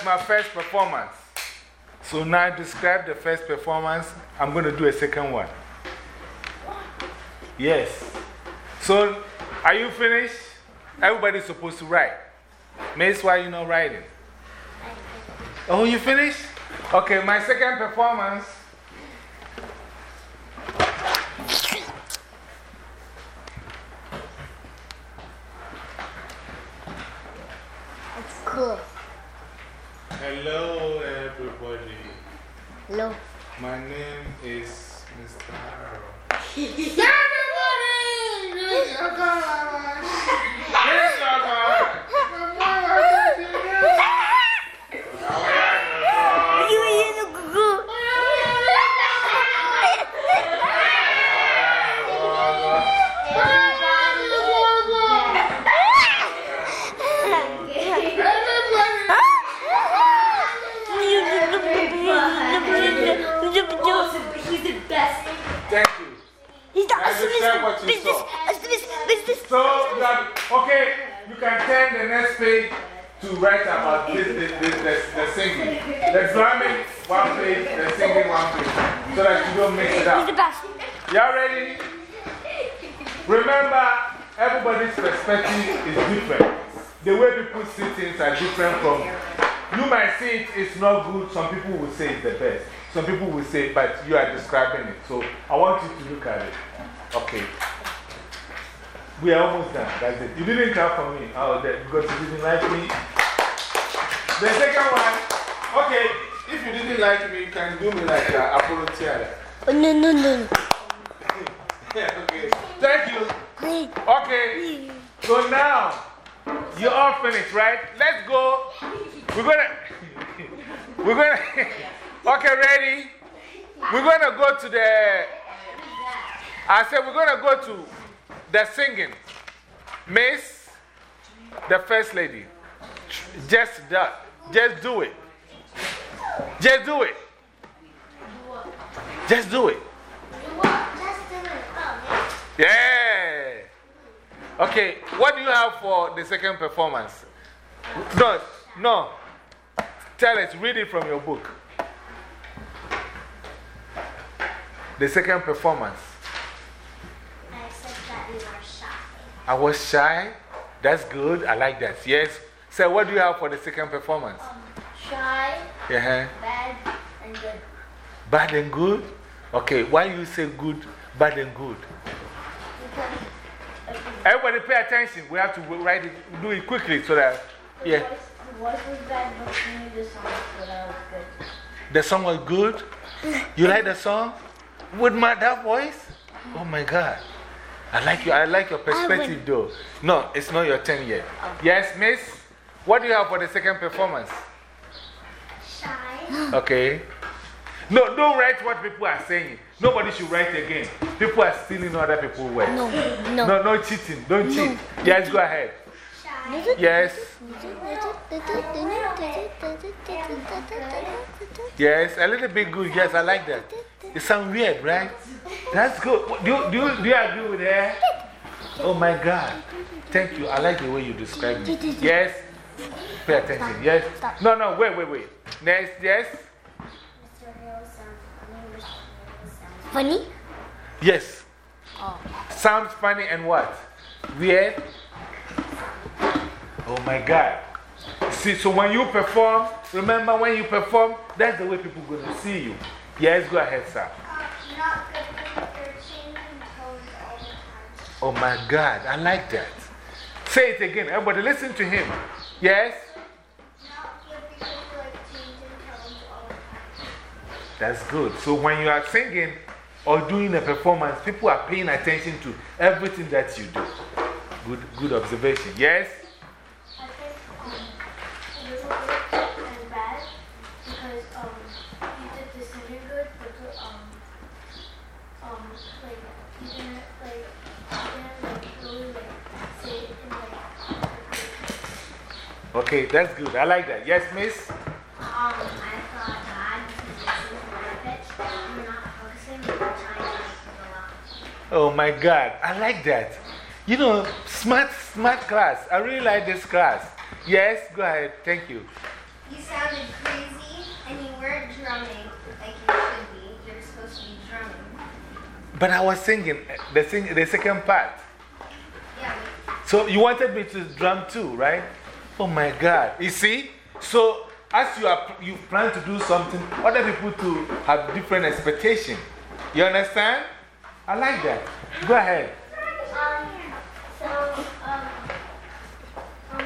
That's my first performance. So now I describe the first performance. I'm going to do a second one. Yes. So, are you finished? Everybody's supposed to write. Miss, why you not writing? Oh, you finished? Okay, my second performance. It's cool. Hello, everybody. Hello. My name is Mr. Harold. He's Thank you. He's the I understand what you saw. So, that, okay, you can turn the next page to write about this, the, the, the, the singing. The drumming, one page, the singing, one page. So that you don't mix it up. the best. Y'all ready? Remember, everybody's perspective is different. The way people see things are different from. You might say it, it's not good. Some people will say it's the best. Some people will say, but you are describing it. So I want you to look at it. Okay. We are almost done. That's it. You didn't clap for me oh, that, because you didn't like me. The second one, okay, if you didn't like me, you can do me like uh, Apollo Theater. Oh, no, no, no. Yeah, okay. Thank you. Okay, so now you're all finished, right? Let's go. We're gonna, we're gonna, okay, ready? We're gonna go to the, I said we're gonna go to the singing. Miss, the first lady, just just do it. Just do it. Just do it. Yeah. Okay, what do you have for the second performance? No, no. Tell us, read it from your book. The second performance. I said that we were shy. I was shy. That's good. I like that. Yes. So, what do you have for the second performance? Um, shy, Yeah. bad, and good. Bad and good? Okay, why you say good, bad and good? Everybody pay attention. We have to write it, do it quickly so that, yeah. The voice was bad, but you knew the song, so that was good. The song was good? You like the song? With my, that voice? Oh my God. I like, you, I like your perspective though. No, it's not your turn yet. Yes, miss? What do you have for the second performance? Shy. Okay. No, don't write what people are saying. Nobody should write again. People are stealing other people's words. No, no. No, no cheating. Don't cheat. Yes, go ahead. Shy. Yes. Yes, a little bit good. Yes, I like that. It sounds weird, right? That's good. Do you, do you, do you agree with that? Oh my God. Thank you. I like the way you describe me. Yes. Pay attention. Yes. No, no, wait, wait, wait. Next, yes. Mr. Hill sounds funny. Mr. Hill sounds Funny? Yes. Sounds funny and what? Weird? Oh my God. See, so when you perform, remember when you perform, that's the way people are going to see you. Yes, go ahead, sir. Uh, not good changing tones all the time. Oh my God, I like that. Say it again. Everybody listen to him. Yes? Not good because they're like changing tones all the time. That's good. So when you are singing or doing a performance, people are paying attention to everything that you do. Good, good observation. Yes? I think um, a little bit and bad because um, you did the singing good, but the, um, um, like, you didn't, like, you didn't, like, really, like, say it in, like, Okay, that's good. I like that. Yes, miss? Um, I thought bad because this is my pitch. You're not focusing, you're trying to. Oh my God, I like that. You know, smart, smart class. I really like this class. Yes, go ahead. Thank you. you sounded crazy and you weren't drumming like you should be. You're supposed to be drumming. But I was singing the, sing, the second part. Yeah. So you wanted me to drum too, right? Oh my God. You see? So as you, are, you plan to do something, other people to have different expectation. You understand? I like that. Go ahead. Um, so, um, um,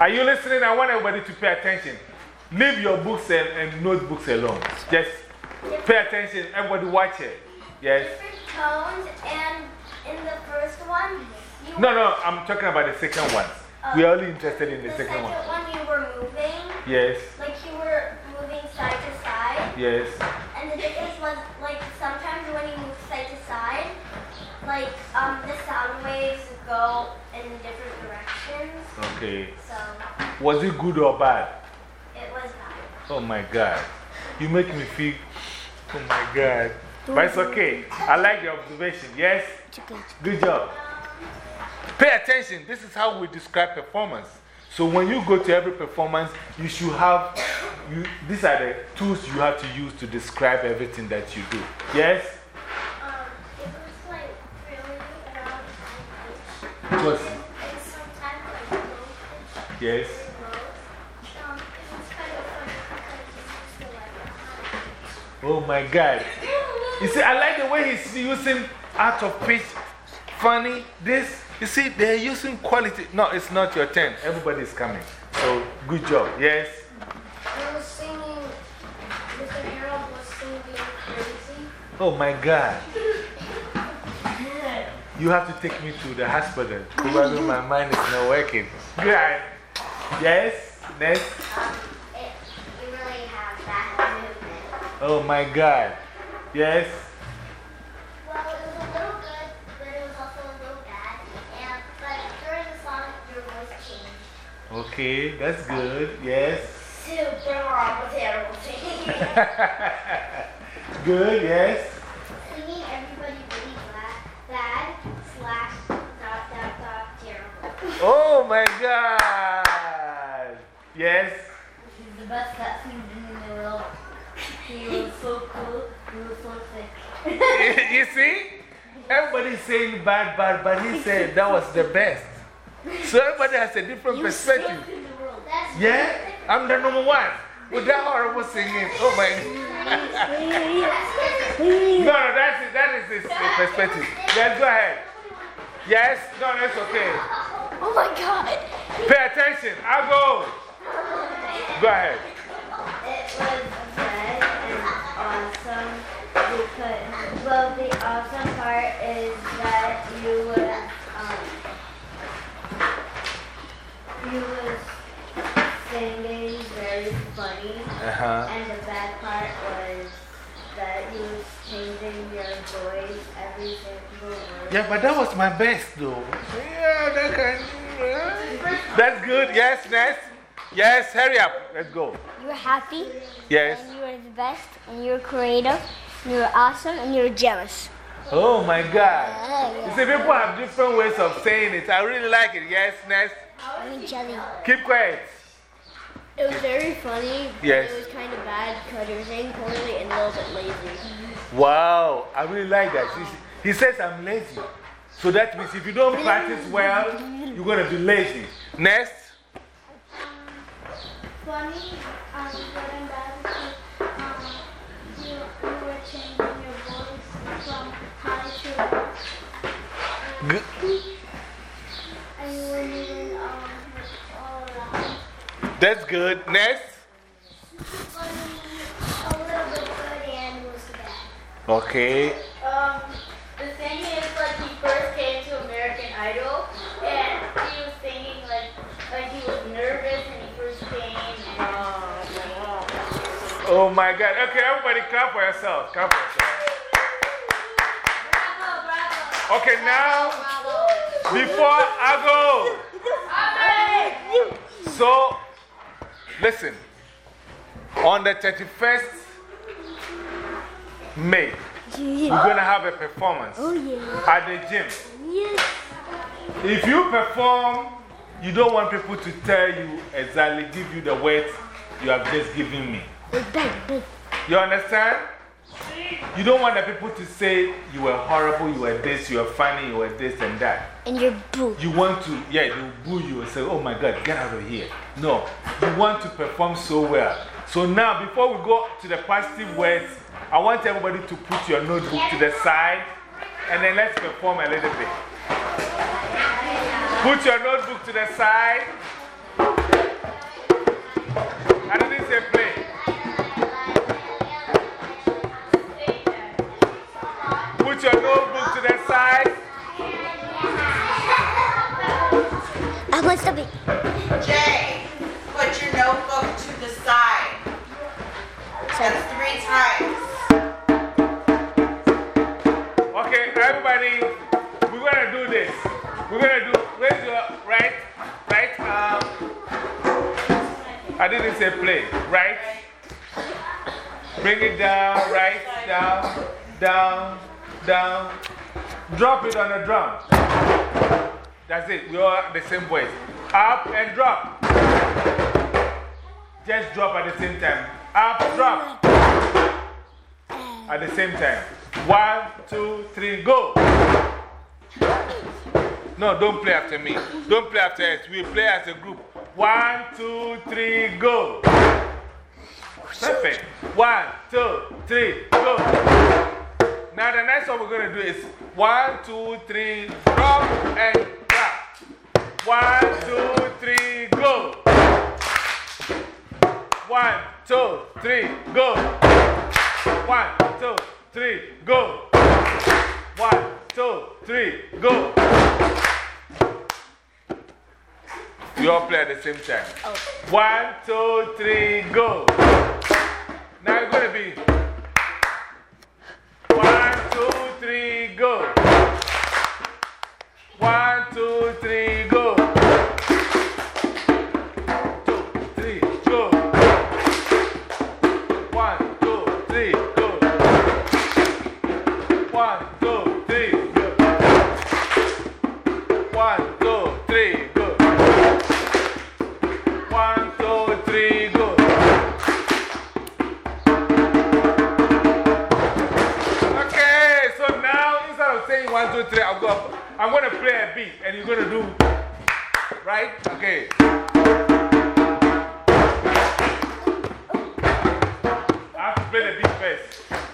Are you listening? I want everybody to pay attention. Leave your books and, and notebooks alone. Just pay attention. Everybody watch it. Yes. different tones, and in the first one, No, no, I'm talking about the second one. We are only interested in the, the second one. you were moving, Yes, like you were moving side to side. yes. And the difference was, like, sometimes when you move side to side, like, um, the sound waves go in different directions. Okay. So, Was it good or bad? it was bad. Oh my God. You make me feel, oh my God. But it's okay. I like the observation. Yes? Good job. Pay attention. This is how we describe performance. So when you go to every performance, you should have, you, these are the tools you have to use to describe everything that you do. Yes? Um, it was, like, really around high pitch. It was, And sometimes, like, low pitch. yes. Um, kind of funny because he used to, like, high Oh my God. You see, I like the way he's using out of pitch, funny, this. You see, they're using quality. No, it's not your turn. Everybody's coming. So, good job. Yes? I was singing, Mr. Harold was singing crazy. Oh my God. You have to take me to the hospital. Probably my mind is not working. Good. Yes? Next. Um, it, you really have bad movement. Oh my God. Yes? Okay, that's good. Yes? Super wrong, terrible singing. Good, yes? singing everybody really bad, bad slash dot dot dot terrible. Oh my God. Yes? He's the best cat singer in the world. He was so cool. He was so sick. you see? Everybody's saying bad, bad, but he said that was the best. So everybody has a different perspective. Yeah? I'm the number one. With that horrible singing. Oh my No, no, that's it. That is his perspective. Yes, go ahead. Yes? No, that's okay. Oh my god. Pay attention. I'll go. Go ahead. It was red and awesome because, well, the awesome part is that you was, um, was singing very funny, Uh huh. and the bad part was that you was changing your voice every single word. Yeah, but that was my best though. Yeah, that kind That's good. Yes, next. Yes, hurry up. Let's go. You're happy, Yes. and you're the best, and you're creative, and you're awesome, and you're jealous. Oh my God. You see, people have different ways of saying it. I really like it. Yes, next. I'm jelly. Keep quiet. It was very funny. but Yes. It was kind of bad because you were saying poorly and a little bit lazy. Wow, I really like that. He, he says I'm lazy. So that means if you don't practice well, you're going to be lazy. Next. funny, um, good and bad because um, you, you were changing your voice from high to That's good. Next. Funny, a little bit good and was bad. Okay. Um, the thing is, like, he first came to American Idol, and he was singing, like, like he was nervous when he first came, and, Oh my God. Okay, everybody clap for yourself. Clap for yourself. bravo, bravo, Okay, now, before I go. So, listen. On the 31st May, we're going to have a performance Oh, yeah. at the gym. Yes. If you perform you don't want people to tell you exactly, give you the words you have just given me. You understand? You don't want the people to say you were horrible, you were this, you were funny, you were this and that. And you're boo. You want to, yeah, will boo you and say, oh my God, get out of here. No, you want to perform so well. So now, before we go to the positive words, I want everybody to put your notebook to the side and then let's perform a little bit. Put your notebook to the side. I didn't say play, right? Bring it down, right, down, down, down. Drop it on the drum. That's it, we all the same voice. Up and drop. Just drop at the same time. Up, drop. At the same time. One, two, three, go. No, don't play after me. Don't play after us. We play as a group. One, two, three, go. Perfect. One, two, three, go. Now, the next one we're going to do is one, two, three, drop and clap. One, two, three, go. One, two, three, go. One, two, three, go. One, two, three, go. We all play at the same time. One, two, three, go. Now it's going to be play the beat first.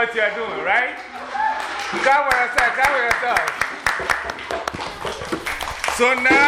What you are doing, right? Come on yourself, come on yourself. So now